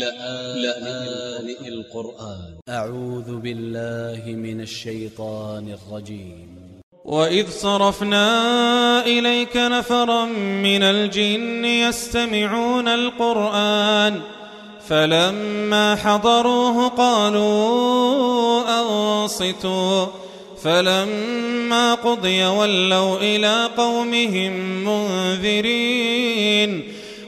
لآن القرآن. أ ع و ذ ب ا ل ل ه من ا ل ش ي ط ا ن ا ل ج ي م وإذ صرفنا إليك نفرا من الجن يستمعون القرآن فلما حضروه قالوا أنصتوا فلما قضي ولوا إلى قومهم منذرين.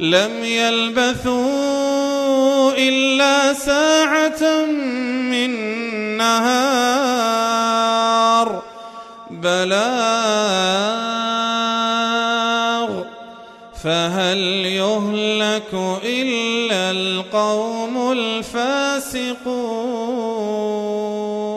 لم يلبثوا إلا ساعة من نهار. بلاغ. فهل يهلك إلا القوم الفاسقون؟